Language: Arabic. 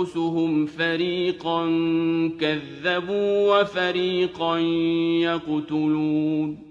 أنفسهم فريقا كذبوا وفريقا يقتلون